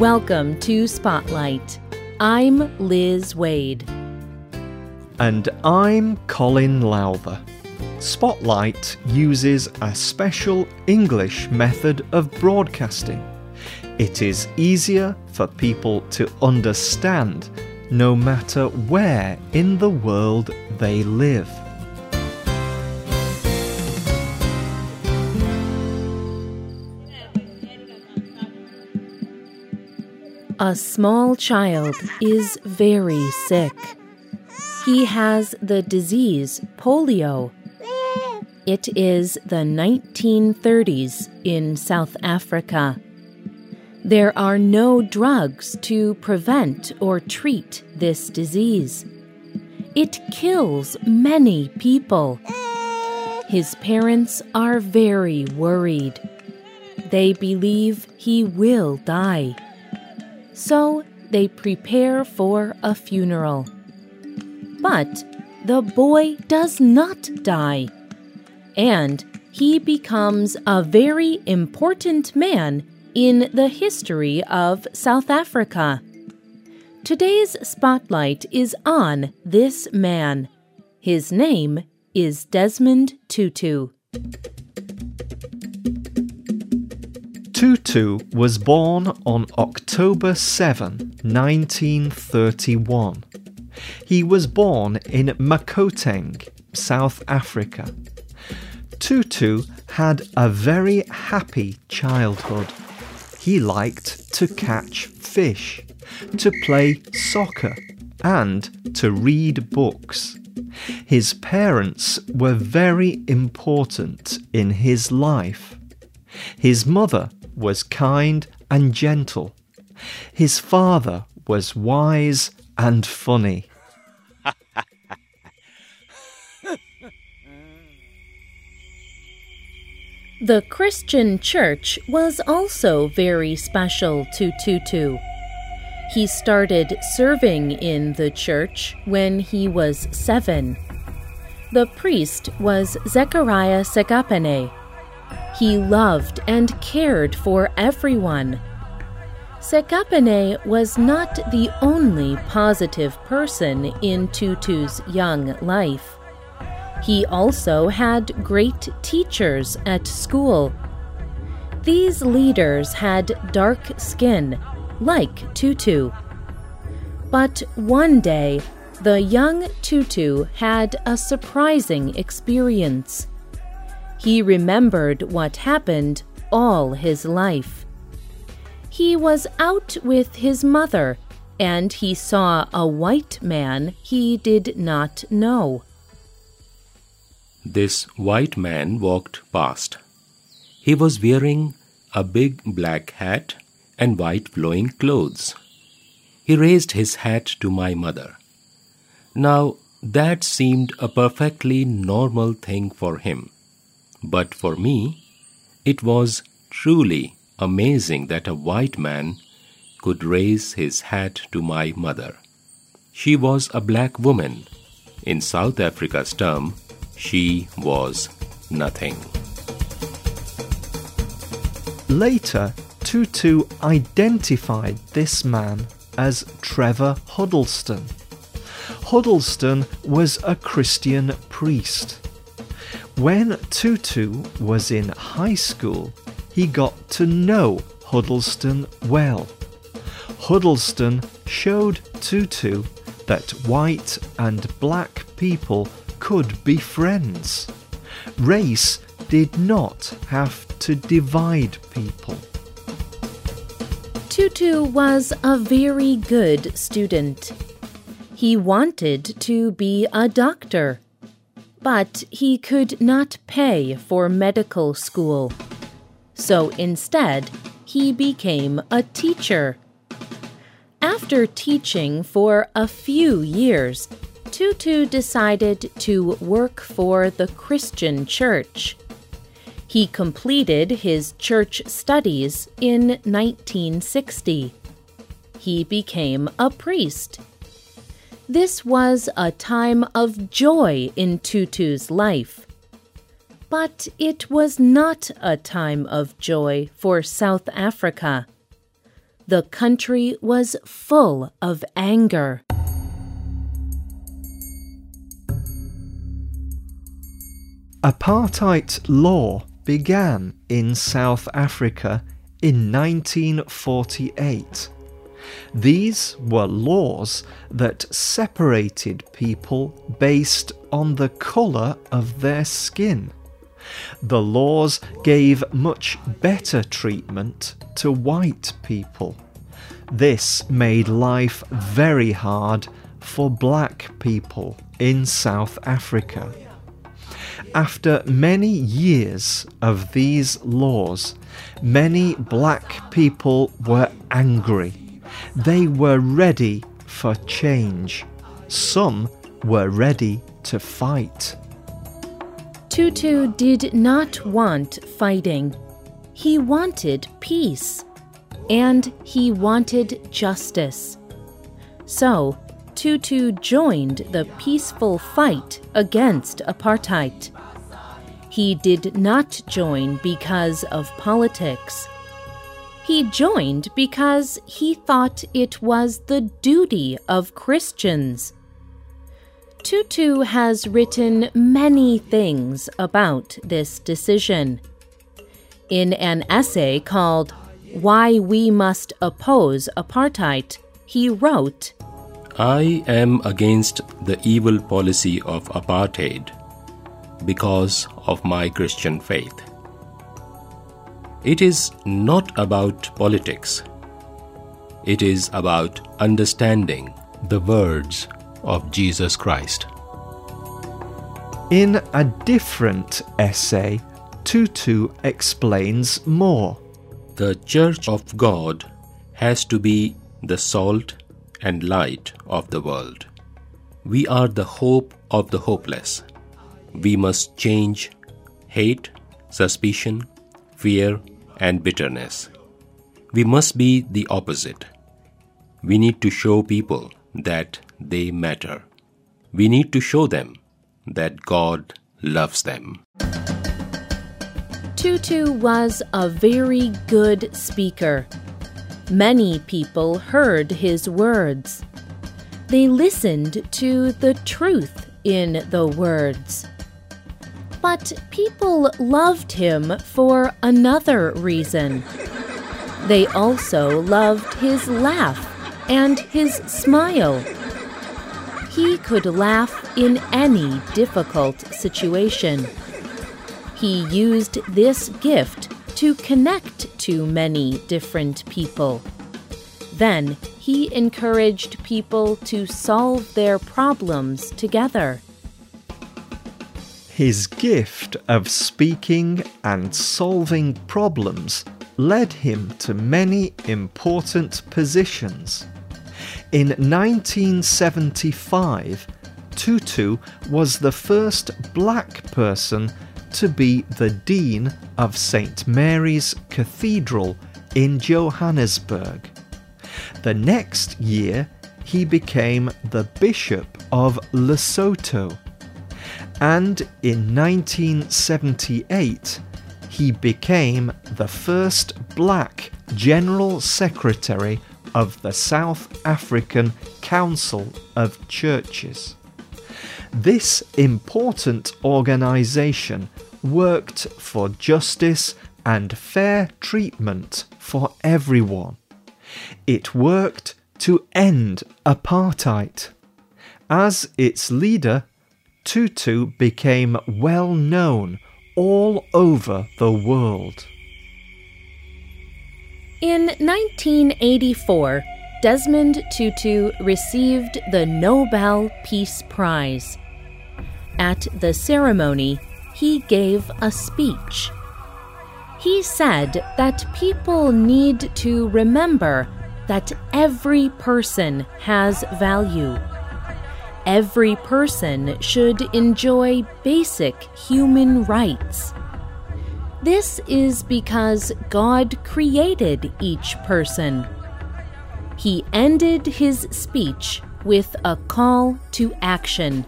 Welcome to Spotlight. I'm Liz Waid. And I'm Colin Lowther. Spotlight uses a special English method of broadcasting. It is easier for people to understand no matter where in the world they live. A small child is very sick. He has the disease polio. It is the 1930s in South Africa. There are no drugs to prevent or treat this disease. It kills many people. His parents are very worried. They believe he will die. So they prepare for a funeral. But the boy does not die. And he becomes a very important man in the history of South Africa. Today's spotlight is on this man. His name is Desmond Tutu. Tutu was born on October 7, 1931. He was born in Makoteng, South Africa. Tutu had a very happy childhood. He liked to catch fish, to play soccer, and to read books. His parents were very important in his life. His mother was kind and gentle. His father was wise and funny. The Christian church was also very special to Tutu. He started serving in the church when he was seven. The priest was Zechariah Segapene. He loved and cared for everyone. Sekapene was not the only positive person in Tutu's young life. He also had great teachers at school. These leaders had dark skin, like Tutu. But one day, the young Tutu had a surprising experience. He remembered what happened all his life. He was out with his mother, and he saw a white man he did not know. This white man walked past. He was wearing a big black hat and white flowing clothes. He raised his hat to my mother. Now, that seemed a perfectly normal thing for him. But for me, it was truly amazing that a white man could raise his hat to my mother. She was a black woman. In South Africa's term, she was nothing. Later, Tutu identified this man as Trevor Huddleston. Huddleston was a Christian priest. When Tutu was in high school, he got to know Huddleston well. Huddleston showed Tutu that white and black people could be friends. Race did not have to divide people. Tutu was a very good student. He wanted to be a doctor but he could not pay for medical school. So instead, he became a teacher. After teaching for a few years, Tutu decided to work for the Christian church. He completed his church studies in 1960. He became a priest this was a time of joy in Tutu's life. But it was not a time of joy for South Africa. The country was full of anger. Apartheid law began in South Africa in 1948. These were laws that separated people based on the colour of their skin. The laws gave much better treatment to white people. This made life very hard for black people in South Africa. After many years of these laws, many black people were angry. They were ready for change. Some were ready to fight. Tutu did not want fighting. He wanted peace. And he wanted justice. So, Tutu joined the peaceful fight against apartheid. He did not join because of politics. He joined because he thought it was the duty of Christians. Tutu has written many things about this decision. In an essay called Why We Must Oppose Apartheid, he wrote I am against the evil policy of apartheid because of my Christian faith. It is not about politics, it is about understanding the words of Jesus Christ. In a different essay, Tutu explains more. The Church of God has to be the salt and light of the world. We are the hope of the hopeless. We must change hate, suspicion, fear, and bitterness. We must be the opposite. We need to show people that they matter. We need to show them that God loves them. Tutu was a very good speaker. Many people heard his words. They listened to the truth in the words. But people loved him for another reason. They also loved his laugh and his smile. He could laugh in any difficult situation. He used this gift to connect to many different people. Then he encouraged people to solve their problems together. His gift of speaking and solving problems led him to many important positions. In 1975, Tutu was the first black person to be the Dean of St. Mary's Cathedral in Johannesburg. The next year, he became the Bishop of Lesotho and in 1978 he became the first black General Secretary of the South African Council of Churches. This important organization worked for justice and fair treatment for everyone. It worked to end apartheid. As its leader, Tutu became well known all over the world. In 1984, Desmond Tutu received the Nobel Peace Prize. At the ceremony, he gave a speech. He said that people need to remember that every person has value every person should enjoy basic human rights. This is because God created each person. He ended his speech with a call to action.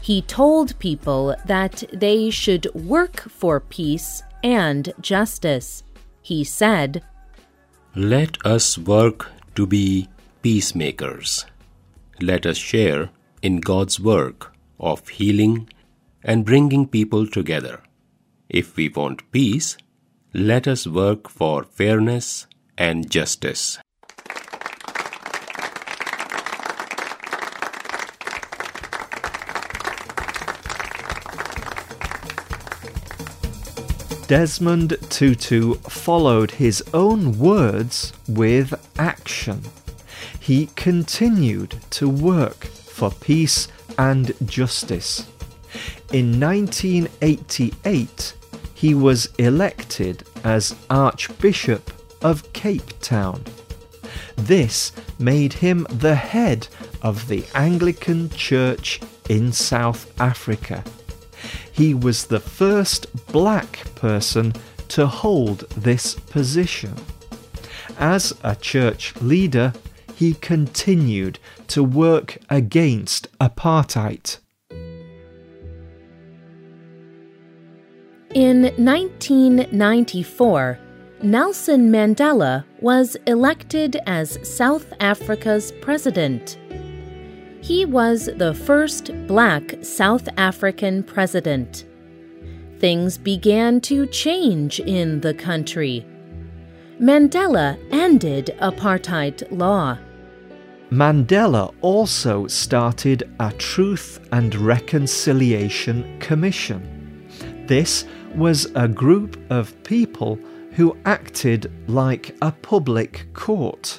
He told people that they should work for peace and justice. He said, Let us work to be peacemakers. Let us share in God's work of healing and bringing people together. If we want peace, let us work for fairness and justice. Desmond Tutu followed his own words with action. He continued to work for peace and justice. In 1988, he was elected as Archbishop of Cape Town. This made him the head of the Anglican Church in South Africa he was the first black person to hold this position. As a church leader, he continued to work against apartheid. In 1994, Nelson Mandela was elected as South Africa's president. He was the first black South African president. Things began to change in the country. Mandela ended apartheid law. Mandela also started a Truth and Reconciliation Commission. This was a group of people who acted like a public court.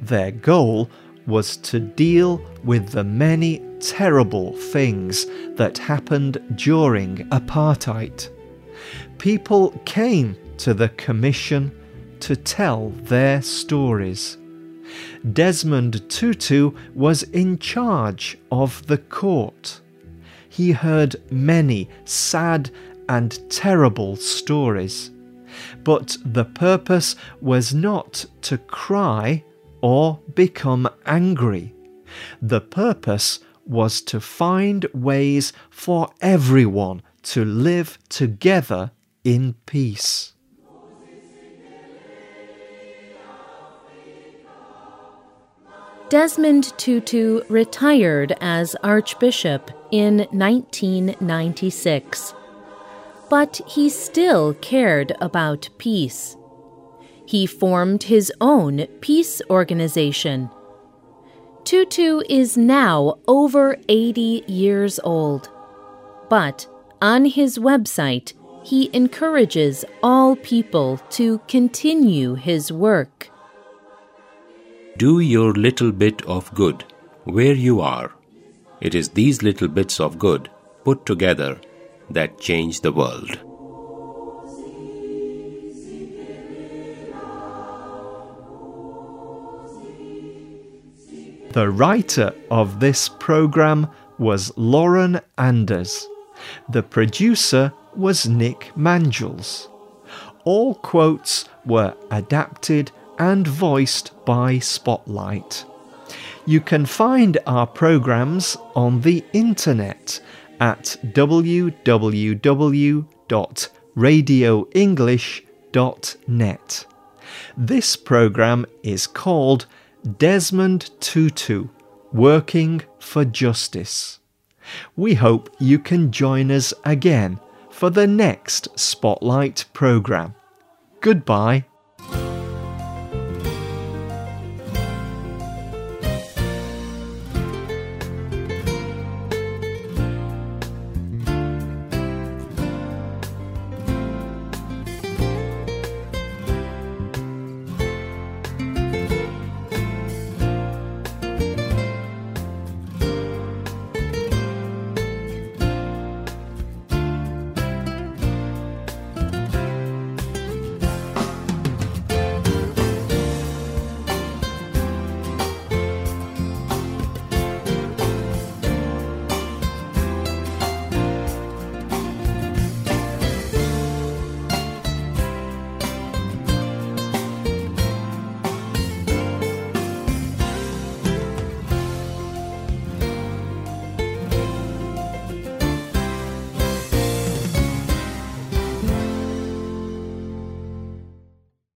Their goal was to deal with the many terrible things that happened during apartheid. People came to the Commission to tell their stories. Desmond Tutu was in charge of the court. He heard many sad and terrible stories. But the purpose was not to cry or become angry. The purpose was to find ways for everyone to live together in peace. Desmond Tutu retired as Archbishop in 1996. But he still cared about peace he formed his own peace organization. Tutu is now over 80 years old. But on his website, he encourages all people to continue his work. Do your little bit of good where you are. It is these little bits of good put together that change the world. The writer of this program was Lauren Anders. The producer was Nick Mangels. All quotes were adapted and voiced by Spotlight. You can find our programs on the internet at www.radioenglish.net. This program is called Desmond Tutu, Working for Justice. We hope you can join us again for the next Spotlight programme. Goodbye.